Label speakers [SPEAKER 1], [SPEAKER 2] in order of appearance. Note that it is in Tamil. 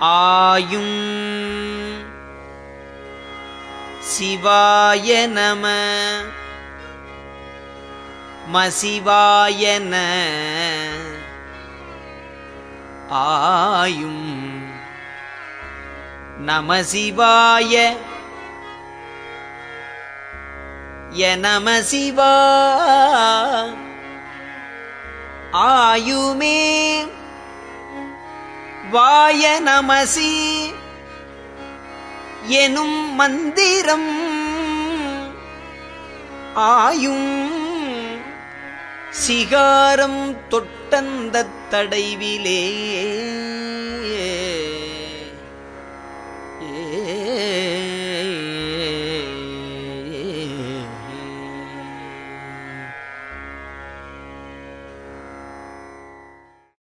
[SPEAKER 1] ஆயும். சிவாய நம. மசிவாயன ஆயும். நம சிவாய. நம சிவா. ஆயுமே. வாய நமசி எனும் மந்திரம் ஆயும் சிகாரம் தொட்டந்த தடைவிலே. ஏ